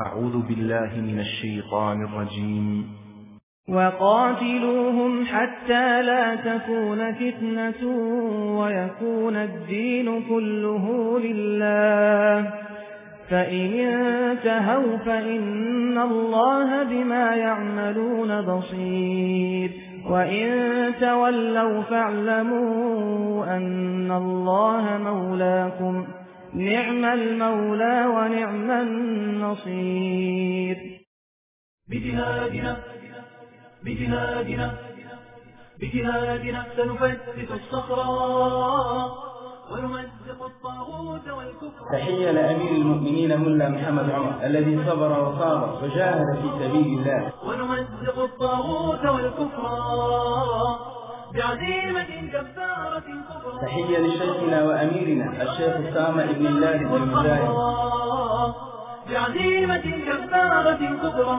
أعوذ بالله من الشيطان الرجيم. وقاتلوهم حتى لا تكون فتنة ويكون الدين كله لله. فإن انتهوا فإن الله بما يعملون بصير. وإن تولوا فاعلموا أن الله مولاكم نعم المولى ونعم النصير. بجهادنا بجهادنا بجهادنا سنفتت الصخرة ونمزق الطاغوت والكفر. تحية لأمير المؤمنين ملا محمد عمر الذي صبر وصابر وجاهد في سبيل الله. ونمزق الطاغوت والكفر بعزيمة جبارة كبرى. تحية لشيخنا وأميرنا الشيخ أسامة بن الله بن المجاهد بعزيمة جبارة كبرى.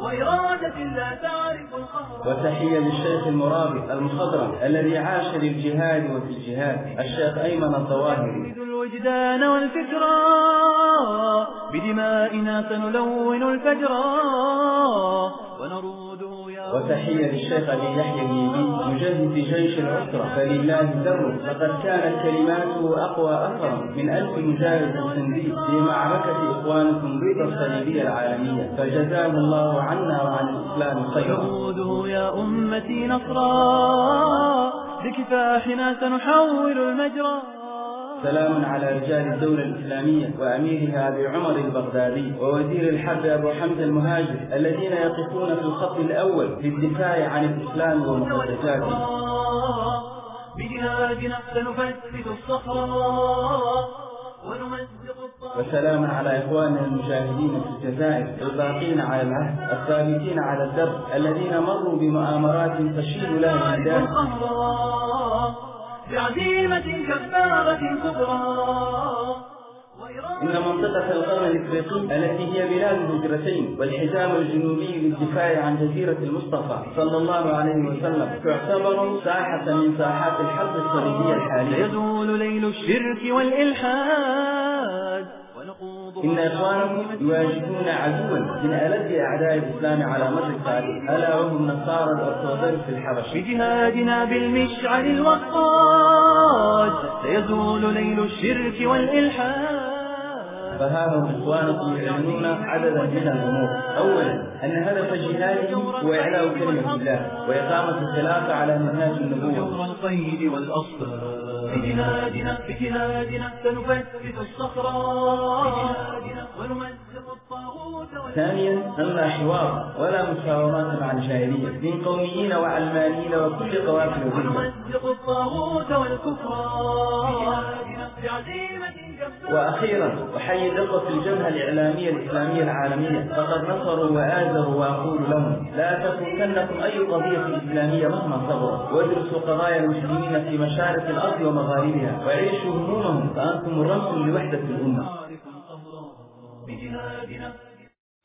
وإرادة لا تعرف القهر وتحية للشيخ المرابي المخضرم الذي عاش للجهاد وفي الجهاد الشيخ أيمن الظواهري. الوجدان والفكرة. بدمائنا سنلون الفجر. وتحية للشيخ أبي يحيى الليبي مجهز جيش العسرة. فلله در لقد كانت كلماته أقوى أثرا من ألف مجاهد سندي في معركة إخوانكم ضد الصليبية العالمية. فجزاه الله عنا وعن الإسلام خيرا. نعود يا أمتي نصرا. بكفاحنا سنحول المجرى سلام على رجال الدولة الإسلامية وأميرها أبي عمر البغدادي ووزير الحرب أبو حمزة المهاجر الذين يقفون في الخط الأول للدفاع عن الإسلام ومقدساته بجهادنا سنفتت الصخرة ونمزق الطاغوت وسلام على إخواننا المجاهدين في الجزائر الباقين على العهد الثابتين على الدرب الذين مروا بمؤامرات تشير لها البلدان بعزيمة كبارة كبرى. إن منطقة القرن الإفريقي التي هي بلاد الهجرتين والحزام الجنوبي للدفاع عن جزيرة المصطفى صلى الله عليه وسلم تعتبر ساحة من ساحات الحرب الصليبية الحالية. يزول ليل الشرك والإلحاد. إن إخوانكم يواجهون عدوا من ألد أعداء الإسلام على مر التاريخ. ألا وهم نصارى الأرثوذكس الحبشة. بجهادنا بالمشعل الوقاد سيزول ليل الشرك والإلحاد. فها هم إخوانكم يعلنون عددا من الأمور. أولا أن هدف جهادهم هو إعلاء كلمة الله وإقامة الخلافة على منهاج النبوة. القيد والأصفاد. بجهادنا بجهادنا سنفتت الصخرة. ونمزق الطاغوت ثانيا أن لا حوار ولا مساومات مع الجاهلية من قوميين وعلمانيين وكل قوافل ونمزق الطاغوت والكفر. بعزيمة أحيي الإخوة في الجبهة الإعلامية الإسلامية العالمية. فقد نصروا وآزروا وأقول لهم لا تفوتنكم أي قضية إسلامية مهما صبروا وادرسوا قضايا المسلمين في مشارق الأرض ومغاربها وعيشوا همومهم فأنتم الرمز القهر بجهادنا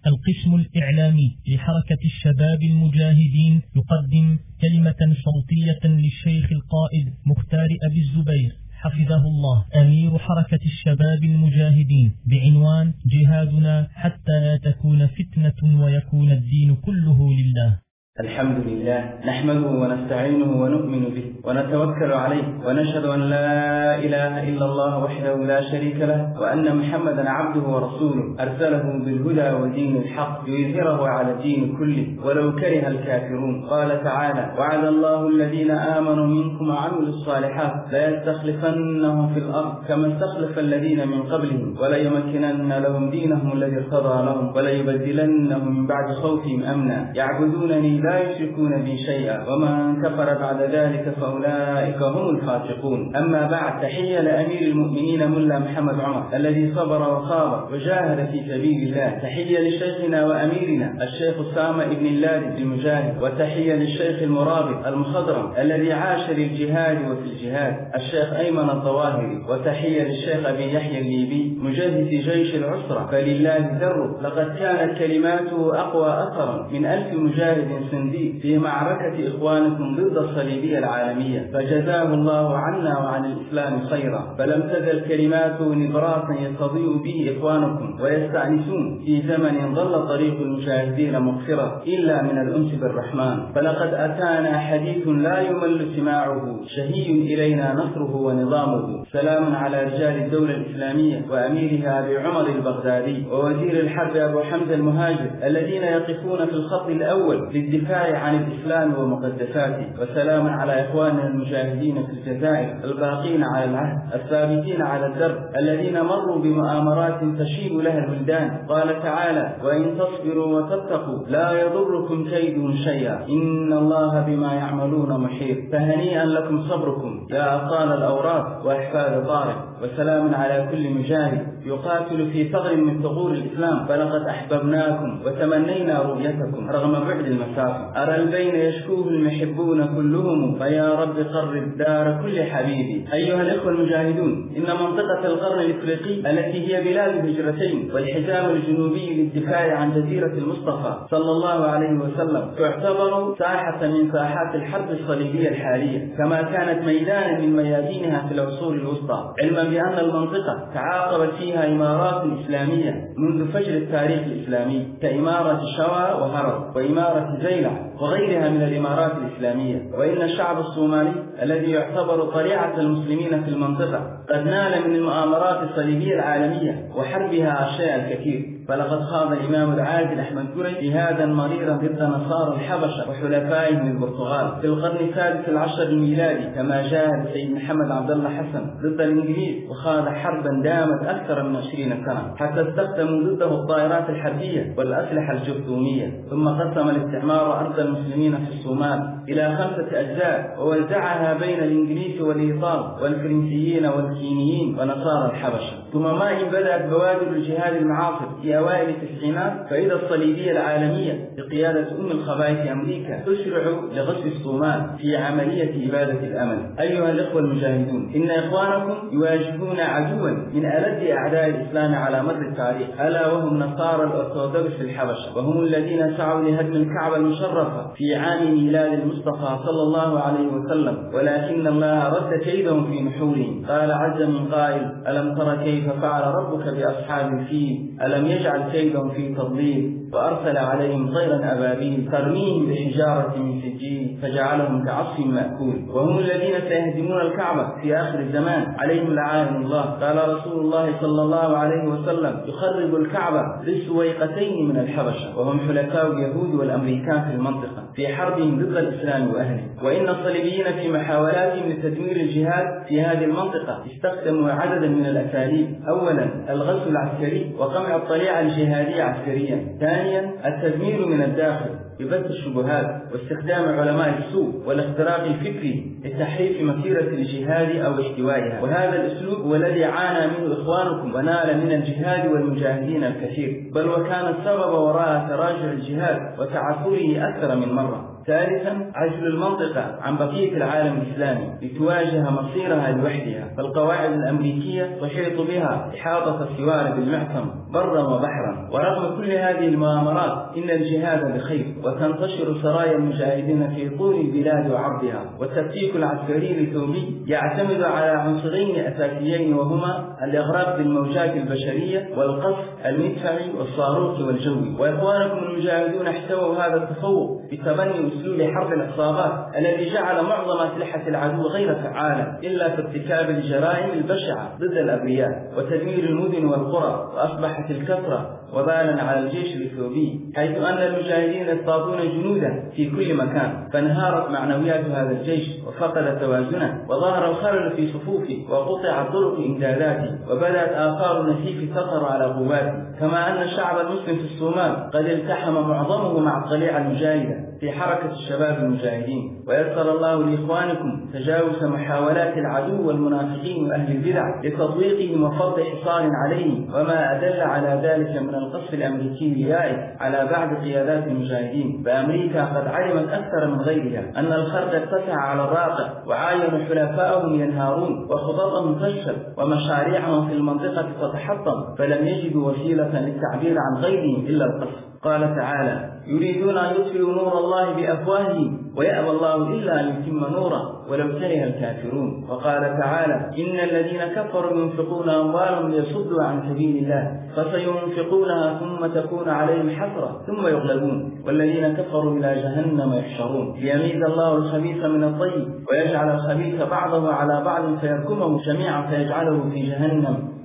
القسم الإعلامي لحركة الشباب المجاهدين يقدم كلمة صوتية للشيخ القائد مختار أبي الزبير. حفظه الله. أمير حركة الشباب المجاهدين. بعنوان جهادنا حتى لا تكون فتنة ويكون الدين كله لله. الحمد لله نحمده ونستعينه ونؤمن به ونتوكل عليه ونشهد أن لا إله إلا الله وحده لا شريك له وأن محمدا عبده ورسوله. أرسله بالهدى ودين الحق ليظهره على الدين كله. ولو كره الكافرون قال تعالى وعد الله الذين آمنوا منكم وعملوا الصالحات ليستخلفنهم في الأرض كما استخلف الذين من قبلهم وليمكنن لهم دينهم الذي ارتضى لهم وليبدلنهم من بعد خوفهم أمنا. يعبدونني لا يشركون بي شيئا ومن كفر بعد ذلك فأولئك هم الفاسقون. أما بعد تحية لأمير المؤمنين ملا محمد عمر الذي صبر وصابر وجاهد في سبيل الله. تحية لشيخنا وأميرنا الشيخ أسامة بن الله المجاهد وتحية للشيخ المرابط المخضرم الذي عاش للجهاد وفي الجهاد الشيخ أيمن الظواهري وتحية للشيخ أبي يحيى الليبي مجهز جيش العسرة. فلله در لقد كانت كلماته أقوى أثرا من ألف مجاهد السندي في معركة إخوانكم ضد الصليبية العالمية فجزاه الله عنا وعن الإسلام خيرا. فلم تزل كلماته نبراسا يستضيء به إخوانكم ويستأنسون في زمن ظل طريق المجاهدين مغفرة إلا من الأنس بالرحمن. فلقد أتانا حديث لا يمل سماعه شهي إلينا نصره ونظامه. سلام على رجال الدولة الإسلامية وأميرها أبي عمر البغدادي ووزير الحرب أبو حمزة المهاجر الذين يقفون في الخط الأول للدفاع عن الإسلام ومقدساته. وسلام على إخواننا المجاهدين في الجزائر الباقين على العهد الثابتين على الدرب الذين مروا بمؤامرات تشيب لها البلدان قال تعالى وإن تصبروا وتتقوا لا يضركم كيدهم شيئا. إن الله بما يعملون محيط. فهنيئا لكم صبركم يا أبطال الأوراق وأحفاد طارق. وسلام على كل مجاهد يقاتل في ثغر من ثغور الإسلام. فلقد أحببناكم وتمنينا رؤيتكم رغم بعد المسافة أرى البين يشكوه المحبون كلهم؟ فيا رب قرب دار كل حبيبي. أيها الإخوة المجاهدون إن منطقة القرن الإفريقي التي هي بلاد الهجرتين والحزام الجنوبي للدفاع عن جزيرة المصطفى صلى الله عليه وسلم تعتبر ساحة من ساحات الحرب الصليبية الحالية كما كانت ميدانا من ميادينها في العصور الوسطى. علما بأن المنطقة تعاقبت فيها إمارات إسلامية منذ فجر التاريخ الإسلامي كإمارة شوا وهرب وإمارة زيلع وغيرها من الإمارات الإسلامية. وإن الشعب الصومالي الذي يعتبر طليعة المسلمين في المنطقة قد نال من المؤامرات الصليبية العالمية وحربها الشيء الكثير. فلقد خاض الإمام العادل أحمد قري جهادا مريرا ضد نصارى الحبشة وحلفائهم من البرتغال. في القرن السادس العشر الميلادي كما جاهد سيد محمد عبد الله حسن ضد الإنجليز وخاض حربا دامت أكثر من عشرين سنة حتى استخدموا ضده الطائرات الحربية والأسلحة الجرثومية ثم قسم الاستعمار أرض المسلمين في الصومال. إلى خمسة أجزاء ووزعها بين الإنجليز والإيطال والفرنسيين والكينيين ونصارى الحبشة. ثم ما إن بدأت بوادر الجهاد المعاصر في أوائل التسعينات فإذا الصليبية العالمية بقيادة أم الخبائث أمريكا تشرع لغزو الصومال في عملية إبادة الأمل. أيها الإخوة المجاهدون إن إخوانكم يواجهون عدوا من ألد أعداء الإسلام على مر التاريخ ألا وهم نصارى الأرثوذكس في الحبشة وهم الذين سعوا لهدم الكعبة المشرفة في عام ميلاد المصطفى صلى الله عليه وسلم ولكن الله رد كيدهم في نحورهم. قال عز من قائل ألم تر كيف فعل ربك بأصحاب الفيل ألم يجعل كيدهم في تضليل؟ وأرسل عليهم طيرا أبابيل ترميهم بحجارة من سجيل فجعلهم كعصف مأكول. وهم الذين سيهدمون الكعبة في آخر الزمان. عليهم لعائن الله. قال رسول الله صلى الله عليه وسلم يخرب الكعبة للسويقتين من الحبشة. وهم حلفاء اليهود والأمريكان في المنطقة في حربهم ضد الإسلام وأهله. وإن الصليبيين في محاولاتهم لتدمير الجهاد في هذه المنطقة استخدموا عددا من الأساليب. أولا الغزو العسكري وقمع الطليعة الجهادية عسكريا. ثانيا التدمير من الداخل ببث الشبهات واستخدام علماء السوء والاختراق الفكري لتحريف مسيرة الجهاد أو احتوائها. وهذا الأسلوب هو الذي عانى منه إخوانكم ونال من الجهاد والمجاهدين الكثير. بل وكان السبب وراء تراجع الجهاد وتعثره أكثر من مرة. ثالثا عزل المنطقة عن بقية العالم الإسلامي لتواجه مصيرها لوحدها. فالقواعد الأمريكية تحيط بها إحاطة السوار بالمعصم برا وبحرا. ورغم كل هذه المؤامرات إن الجهاد بخير وتنتشر سرايا المجاهدين في طول البلاد وعرضها. والتفكيك العسكري لثوبي يعتمد على عنصرين أساسيين وهما الإغراق بالموجات البشرية والقصف المدفعي والصاروخ والجوي. وإخوانكم المجاهدون احتووا هذا التفوق بتبني أسلوب حرب العصابات الذي جعل معظم أسلحة العدو غير فعالة إلا في ارتكاب الجرائم البشعة ضد الأبرياء وتدمير المدن والقرى وأصبحت الكثرة وبالا على الجيش الإثيوبي حيث أن المجاهدين يصطادون جنودا في كل مكان فانهارت معنويات هذا الجيش وفقد توازنه وظهر الخلل في صفوفه وقطع طرق إمداداته وبدأت آثار نسيف تطر على قواته كما أن الشعب المسلم في الصومال قد التحم معظمه مع الطليعة المجاهدة. في حركة الشباب المجاهدين. ويسر الله لإخوانكم تجاوز محاولات العدو والمنافقين وأهل البدع لتضويقهم وفرض حصار عليهم وما أدل على ذلك من القصف الأمريكي اليائس على بعض قيادات المجاهدين. فأمريكا قد علمت أكثر من غيرها أن الخرج اتسع على الراقع وعاينوا حلفائهم ينهارون وخططهم تفشل ومشاريعهم في المنطقة تتحطم فلم يجدوا وسيلة للتعبير عن غيرهم إلا القصف. قال تعالى يريدون أن يطفئوا نور الله بأفواههم ويأبى الله إلا أن يتم نوره ولو كره الكافرون. وقال تعالى إن الذين كفروا ينفقون أموالهم ليصدوا عن سبيل الله فسينفقونها ثم تكون عليهم حسرة ثم يغلبون. والذين كفروا إلى جهنم يحشرون. ليميز الله الخبيث من الطيب ويجعل الخبيث بعضه على بعض فيركمه جميعا فيجعله في جهنم.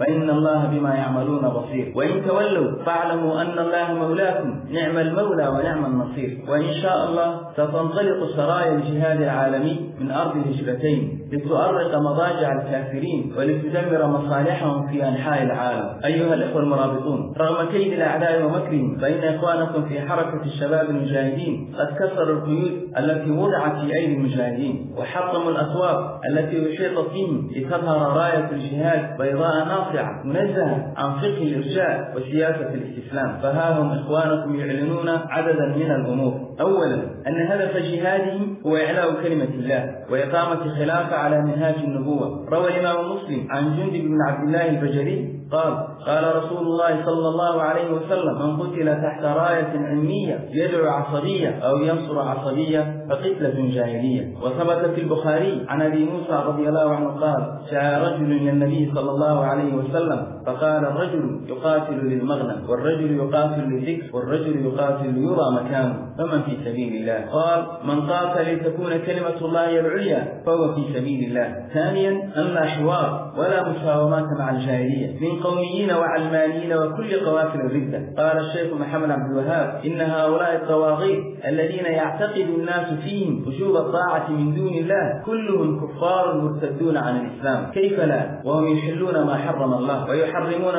فإن الله بما يعملون بصير. وإن تولوا فاعلموا أن الله مولاكم. نعم المولى ونعم النصير. وإن شاء الله ستنطلق سرايا الجهاد العالمي من أرض الهجرتين لتؤرق مضاجع الكافرين ولتدمر مصالحهم في أنحاء العالم. أيها الإخوة المرابطون رغم كيد الأعداء ومكرهم فإن إخوانكم في حركة الشباب المجاهدين قد كسروا القيود التي وضعت في أيدي المجاهدين وحطموا الأسواق التي أحيطت بهم لتظهر راية الجهاد بيضاء ناصعة منزهة عن فقه الإرجاء وسياسة الاستسلام فها هم إخوانكم يعلنون عددا من الأمور. أولا أن هدف جهادهم هو إعلاء كلمة الله وإقامة خلافة على منهاج النبوة. روى الإمام مسلم عن جندب بن عبد الله البجري قال قال رسول الله صلى الله عليه وسلم من قتل تحت راية علمية يدعو عصبية أو ينصر عصبية فقتلة جاهلية. وثبت في البخاري عن أبي موسى رضي الله عنه قال جاء رجل إلى النبي صلى الله عليه وسلم فقال الرجل يقاتل للمغنم والرجل يقاتل للذكر والرجل يقاتل ليرى مكانه. فمن في سبيل الله؟ قال من قاتل لتكون كلمة الله العليا فهو في سبيل الله. ثانيا أن لا حوار ولا مساومات مع الجاهلية من قوميين وعلمانيين وكل قوافل الردة قال الشيخ محمد عبد الوهاب إن هؤلاء الطواغيت الذين يعتقد الناس فيهم وجوب الطاعة من دون الله كلهم كفار مرتدون عن الإسلام. كيف لا؟ وهم يحلون ما حرم الله ويحرمون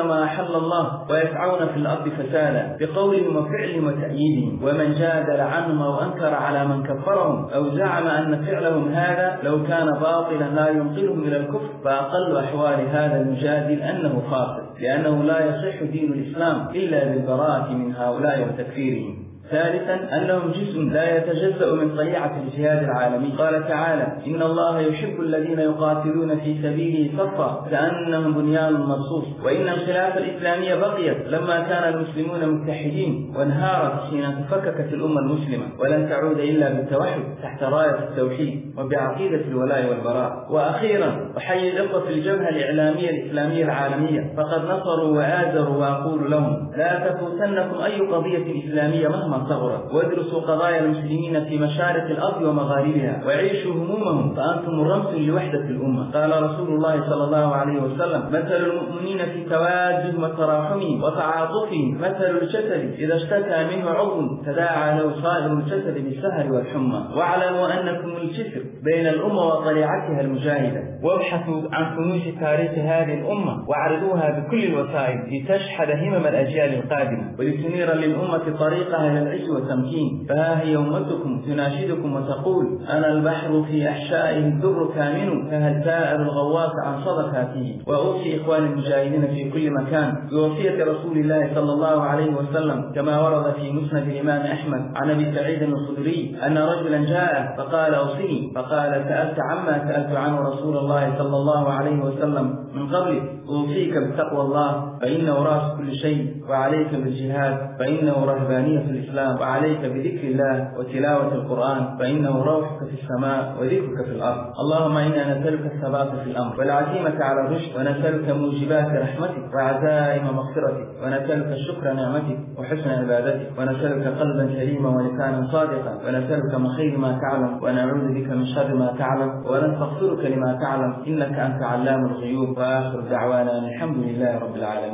ما أحل الله ويسعون في الأرض فسادا. بقولهم وفعلهم وتأييدهم ومن جادل عنهم أو أنكر على من كفرهم أو زعم أن فعلهم هذا لو كان باطلا لا ينقلهم إلى الكفر. فأقل أحوال هذا المجادل أنه خاسر لأنه لا يصح دين الإسلام إلا بالبراءة من هؤلاء وتكفيرهم. ثالثا أنهم جسم لا يتجزأ من طليعة الجهاد العالمي. قال تعالى إن الله يحب الذين يقاتلون في سبيله صفا كأنهم بنيان مرصوص. وإن الخلافة الإسلامية بقيت لما كان المسلمون متحدين وانهارت حين تفككت الأمة المسلمة. ولن تعود إلا بالتوحد تحت راية التوحيد وبعقيدة الولاء والبراء. وأخيرا أحيي الإخوة في الجبهة الإعلامية الإسلامية العالمية. فقد نصروا وآزروا وأقول لهم لا تفوتنكم أي قضية إسلامية مهما صغرت وادرسوا قضايا المسلمين في مشارق الأرض ومغاربها. وعيشوا همومهم فأنتم رمز لوحدة الأمة. قال رسول الله صلى الله عليه وسلم مثل المؤمنين في توادهم وتراحمهم وتعاطفهم مثل الجسد إذا اشتكى منه عضو تداعى له سائر الجسد بالسهر والحمى. واعلموا أنكم الجسر بين الأمة وطليعتها المجاهدة. وابحثوا عن كنوز تاريخ هذه الأمة. واعرضوها بكل الوسائل لتشحذ همم الأجيال القادمة ولتنير للأمة طريقها العز والتمكين. فها هي أمتكم تناشدكم وتقول أنا البحر في أحشائه الدر كامن فهل تائر الغواص عن صدقاته وأوصي إخواني المجاهدين في كل مكان بوصية رسول الله صلى الله عليه وسلم كما ورد في مسند الإمام أحمد عن أبي سعيد الخدري أن رجلا جاء فقال أوصني. فقال سألت عما سألت عنه رسول الله صلى الله عليه وسلم من قبل أوصيك بتقوى الله. فإنه رأس كل شيء وعليك بالجهاد فإنه رهبانية الإسلام وعليك بذكر الله وتلاوة القرآن فإنه روحك في السماء وذكرك في الأرض. اللهم إنا نسألك الثبات في الأمر والعزيمة على الرشد ونسألك موجبات رحمتك وعزائم مغفرتك ونسألك شكر نعمتك وحسن عبادتك ونسألك قلبا سليما ولسانا صادقا ونسألك من خير ما تعلم ونعوذ بك من شر ما تعلم ونستغفرك لما تعلم إنك أنت علام الغيوب. وآخر دعوانا الحمد لله رب العالمين.